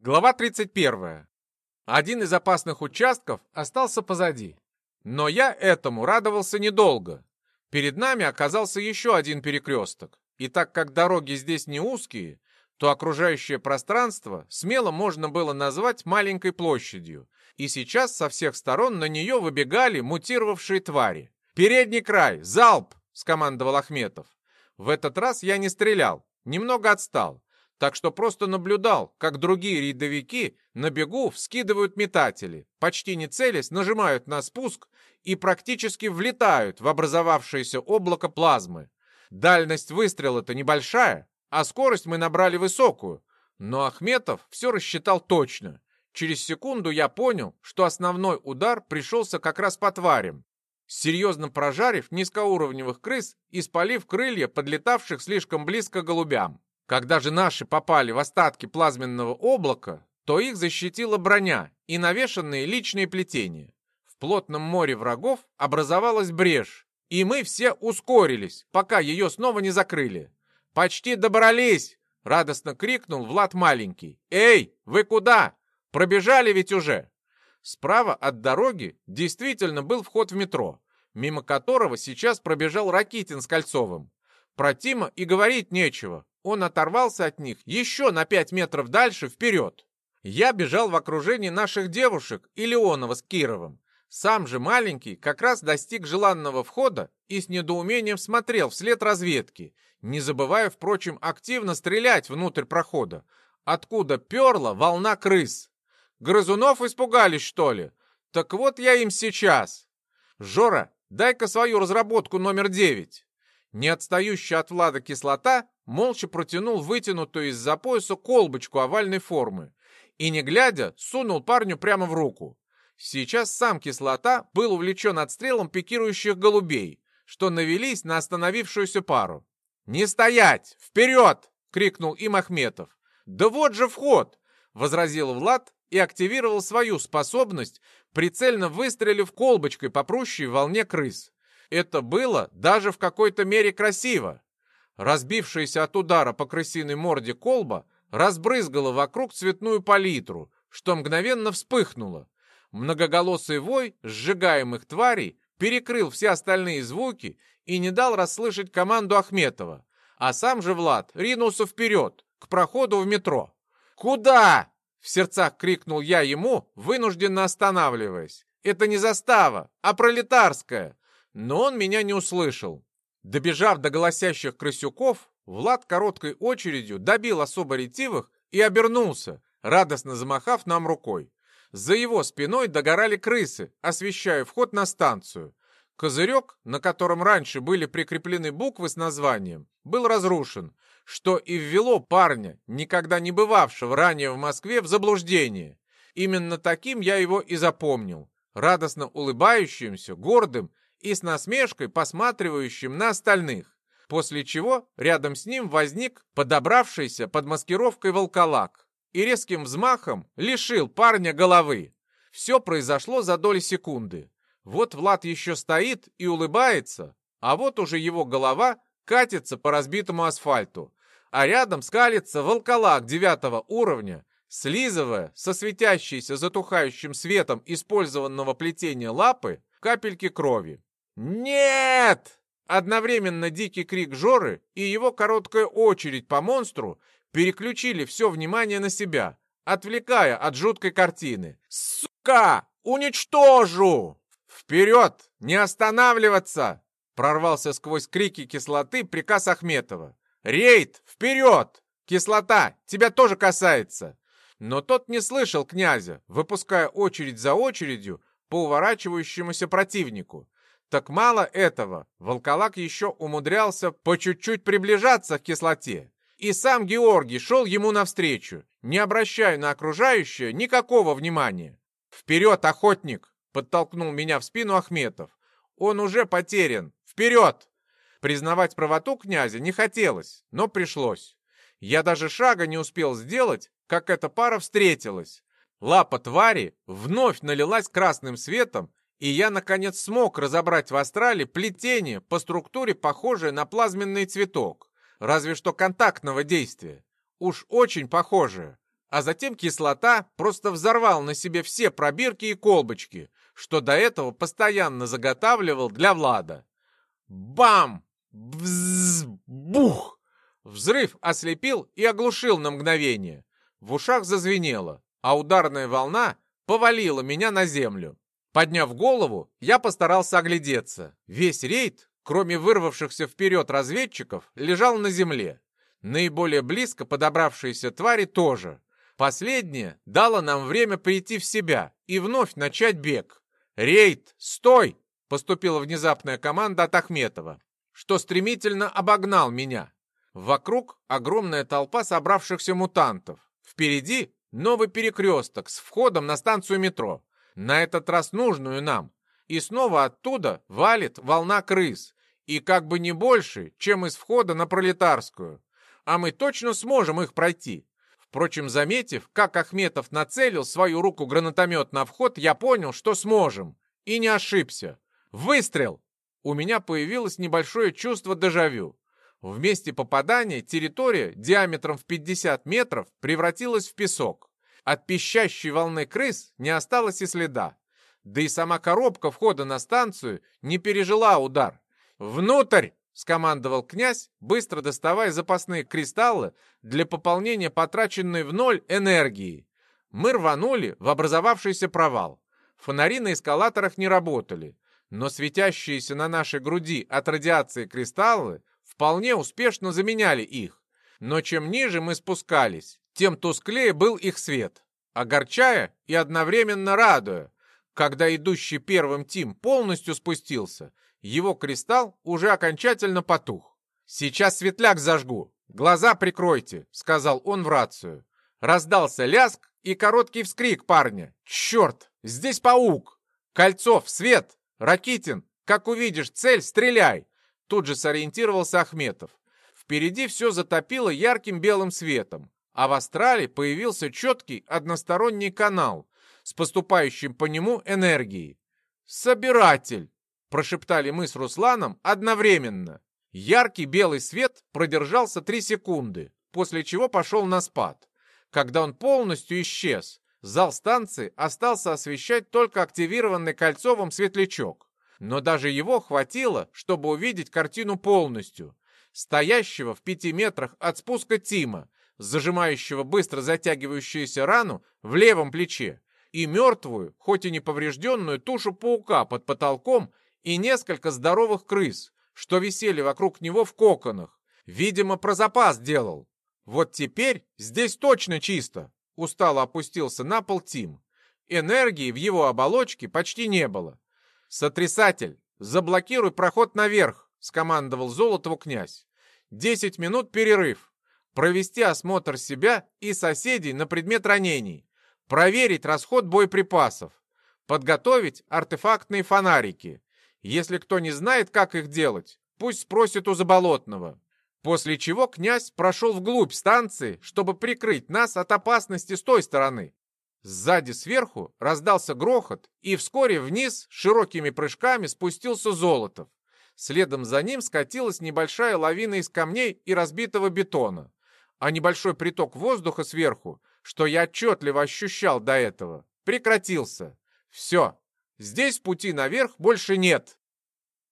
Глава 31. Один из опасных участков остался позади. Но я этому радовался недолго. Перед нами оказался еще один перекресток. И так как дороги здесь не узкие, то окружающее пространство смело можно было назвать маленькой площадью. И сейчас со всех сторон на нее выбегали мутировавшие твари. «Передний край! Залп!» — скомандовал Ахметов. В этот раз я не стрелял, немного отстал так что просто наблюдал, как другие рядовики на бегу вскидывают метатели, почти не целясь, нажимают на спуск и практически влетают в образовавшееся облако плазмы. Дальность выстрела-то небольшая, а скорость мы набрали высокую. Но Ахметов все рассчитал точно. Через секунду я понял, что основной удар пришелся как раз по тварям, серьезно прожарив низкоуровневых крыс и спалив крылья подлетавших слишком близко голубям. Когда же наши попали в остатки плазменного облака, то их защитила броня и навешанные личные плетения. В плотном море врагов образовалась брешь, и мы все ускорились, пока ее снова не закрыли. «Почти добрались!» — радостно крикнул Влад Маленький. «Эй, вы куда? Пробежали ведь уже!» Справа от дороги действительно был вход в метро, мимо которого сейчас пробежал Ракитин с Кольцовым. Про Тима и говорить нечего. Он оторвался от них еще на пять метров дальше вперед. Я бежал в окружении наших девушек и Леонова с Кировым. Сам же маленький как раз достиг желанного входа и с недоумением смотрел вслед разведки, не забывая, впрочем, активно стрелять внутрь прохода, откуда перла волна крыс. Грызунов испугались, что ли? Так вот я им сейчас. Жора, дай-ка свою разработку номер девять. Не отстающая от Влада кислота молча протянул вытянутую из-за пояса колбочку овальной формы и, не глядя, сунул парню прямо в руку. Сейчас сам кислота был увлечен отстрелом пикирующих голубей, что навелись на остановившуюся пару. «Не стоять! Вперед!» — крикнул им Ахметов. «Да вот же вход!» — возразил Влад и активировал свою способность, прицельно выстрелив колбочкой по прущей волне крыс. Это было даже в какой-то мере красиво. Разбившаяся от удара по крысиной морде колба разбрызгала вокруг цветную палитру, что мгновенно вспыхнуло. Многоголосый вой сжигаемых тварей перекрыл все остальные звуки и не дал расслышать команду Ахметова. А сам же Влад ринулся вперед, к проходу в метро. «Куда?» — в сердцах крикнул я ему, вынужденно останавливаясь. «Это не застава, а пролетарская!» Но он меня не услышал. Добежав до голосящих крысюков, Влад короткой очередью добил особо ретивых и обернулся, радостно замахав нам рукой. За его спиной догорали крысы, освещая вход на станцию. Козырек, на котором раньше были прикреплены буквы с названием, был разрушен, что и ввело парня, никогда не бывавшего ранее в Москве, в заблуждение. Именно таким я его и запомнил, радостно улыбающимся, гордым и с насмешкой посматривающим на остальных, после чего рядом с ним возник подобравшийся под маскировкой волколак и резким взмахом лишил парня головы. Все произошло за доли секунды. Вот Влад еще стоит и улыбается, а вот уже его голова катится по разбитому асфальту, а рядом скалится волколак девятого уровня, слизывая со светящейся затухающим светом использованного плетения лапы капельки крови. «Нет!» Одновременно дикий крик Жоры и его короткая очередь по монстру переключили все внимание на себя, отвлекая от жуткой картины. «Сука! Уничтожу!» «Вперед! Не останавливаться!» Прорвался сквозь крики кислоты приказ Ахметова. «Рейд! Вперед! Кислота! Тебя тоже касается!» Но тот не слышал князя, выпуская очередь за очередью по уворачивающемуся противнику. Так мало этого, волколак еще умудрялся по чуть-чуть приближаться к кислоте. И сам Георгий шел ему навстречу, не обращая на окружающее никакого внимания. «Вперед, охотник!» — подтолкнул меня в спину Ахметов. «Он уже потерян! Вперед!» Признавать правоту князя не хотелось, но пришлось. Я даже шага не успел сделать, как эта пара встретилась. Лапа твари вновь налилась красным светом и я, наконец, смог разобрать в астрале плетение по структуре, похожее на плазменный цветок, разве что контактного действия. Уж очень похожее. а затем кислота просто взорвал на себе все пробирки и колбочки, что до этого постоянно заготавливал для Влада. Бам! Бзз! Бух! Взрыв ослепил и оглушил на мгновение. В ушах зазвенело, а ударная волна повалила меня на землю. Подняв голову, я постарался оглядеться. Весь рейд, кроме вырвавшихся вперед разведчиков, лежал на земле. Наиболее близко подобравшиеся твари тоже. Последнее дало нам время прийти в себя и вновь начать бег. «Рейд, стой!» — поступила внезапная команда от Ахметова, что стремительно обогнал меня. Вокруг огромная толпа собравшихся мутантов. Впереди новый перекресток с входом на станцию метро. На этот раз нужную нам. И снова оттуда валит волна крыс. И как бы не больше, чем из входа на Пролетарскую. А мы точно сможем их пройти. Впрочем, заметив, как Ахметов нацелил свою руку гранатомет на вход, я понял, что сможем. И не ошибся. Выстрел! У меня появилось небольшое чувство дежавю. В месте попадания территория диаметром в 50 метров превратилась в песок. От пищащей волны крыс не осталось и следа. Да и сама коробка входа на станцию не пережила удар. «Внутрь!» — скомандовал князь, быстро доставая запасные кристаллы для пополнения потраченной в ноль энергии. Мы рванули в образовавшийся провал. Фонари на эскалаторах не работали, но светящиеся на нашей груди от радиации кристаллы вполне успешно заменяли их. Но чем ниже мы спускались, тем тусклее был их свет, огорчая и одновременно радуя. Когда идущий первым Тим полностью спустился — его кристалл уже окончательно потух. «Сейчас светляк зажгу. Глаза прикройте», — сказал он в рацию. Раздался ляск и короткий вскрик парня. «Черт! Здесь паук! Кольцов, свет! Ракитин, как увидишь цель, стреляй!» Тут же сориентировался Ахметов. Впереди все затопило ярким белым светом, а в астрале появился четкий односторонний канал с поступающим по нему энергией. «Собиратель!» Прошептали мы с Русланом одновременно. Яркий белый свет продержался три секунды, после чего пошел на спад. Когда он полностью исчез, зал станции остался освещать только активированный Кольцовым светлячок. Но даже его хватило, чтобы увидеть картину полностью. Стоящего в пяти метрах от спуска Тима, зажимающего быстро затягивающуюся рану в левом плече, и мертвую, хоть и не поврежденную, тушу паука под потолком и несколько здоровых крыс, что висели вокруг него в коконах. Видимо, про запас делал. Вот теперь здесь точно чисто. Устало опустился на пол Тим. Энергии в его оболочке почти не было. «Сотрясатель, заблокируй проход наверх», — скомандовал Золотову князь. «Десять минут перерыв. Провести осмотр себя и соседей на предмет ранений. Проверить расход боеприпасов. Подготовить артефактные фонарики. Если кто не знает, как их делать, пусть спросит у Заболотного. После чего князь прошел вглубь станции, чтобы прикрыть нас от опасности с той стороны. Сзади сверху раздался грохот, и вскоре вниз широкими прыжками спустился Золотов. Следом за ним скатилась небольшая лавина из камней и разбитого бетона. А небольшой приток воздуха сверху, что я отчетливо ощущал до этого, прекратился. Все, Здесь пути наверх больше нет.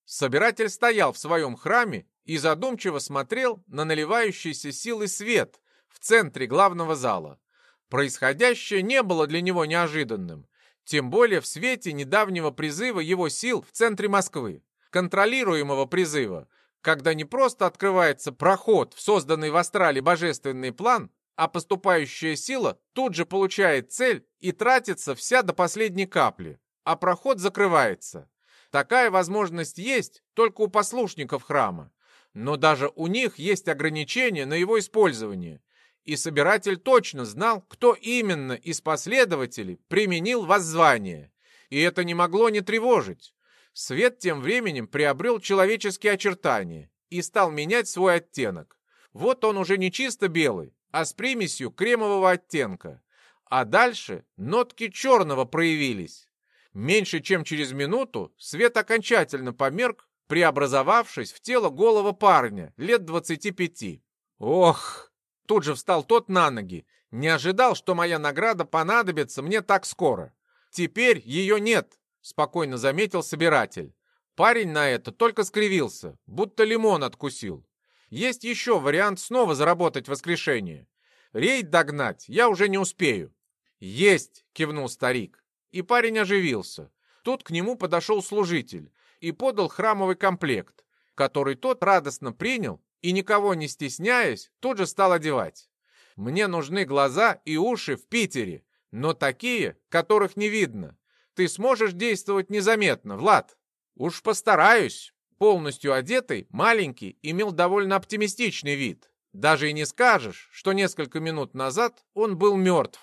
Собиратель стоял в своем храме и задумчиво смотрел на наливающийся силой свет в центре главного зала. Происходящее не было для него неожиданным, тем более в свете недавнего призыва его сил в центре Москвы, контролируемого призыва, когда не просто открывается проход в созданный в астрале божественный план, а поступающая сила тут же получает цель и тратится вся до последней капли а проход закрывается. Такая возможность есть только у послушников храма, но даже у них есть ограничения на его использование, и собиратель точно знал, кто именно из последователей применил воззвание, и это не могло не тревожить. Свет тем временем приобрел человеческие очертания и стал менять свой оттенок. Вот он уже не чисто белый, а с примесью кремового оттенка. А дальше нотки черного проявились. Меньше чем через минуту свет окончательно померк, преобразовавшись в тело голого парня лет двадцати пяти. «Ох!» Тут же встал тот на ноги Не ожидал, что моя награда понадобится мне так скоро. Теперь ее нет, спокойно заметил собиратель. Парень на это только скривился, будто лимон откусил. Есть еще вариант снова заработать воскрешение. Рейд догнать я уже не успею. Есть, кивнул старик. И парень оживился. Тут к нему подошел служитель и подал храмовый комплект, который тот радостно принял и, никого не стесняясь, тут же стал одевать. Мне нужны глаза и уши в Питере, но такие, которых не видно. Ты сможешь действовать незаметно, Влад? Уж постараюсь. Полностью одетый, маленький, имел довольно оптимистичный вид. Даже и не скажешь, что несколько минут назад он был мертв.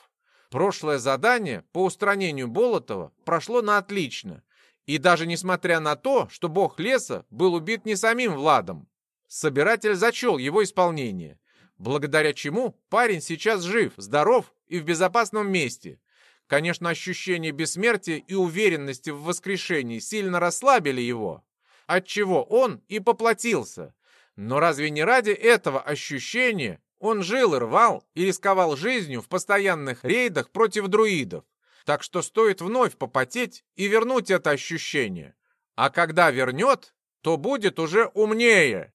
Прошлое задание по устранению Болотова прошло на отлично. И даже несмотря на то, что бог леса был убит не самим Владом, собиратель зачел его исполнение, благодаря чему парень сейчас жив, здоров и в безопасном месте. Конечно, ощущение бессмертия и уверенности в воскрешении сильно расслабили его, отчего он и поплатился. Но разве не ради этого ощущения он жил и рвал и рисковал жизнью в постоянных рейдах против друидов? Так что стоит вновь попотеть и вернуть это ощущение. А когда вернет, то будет уже умнее.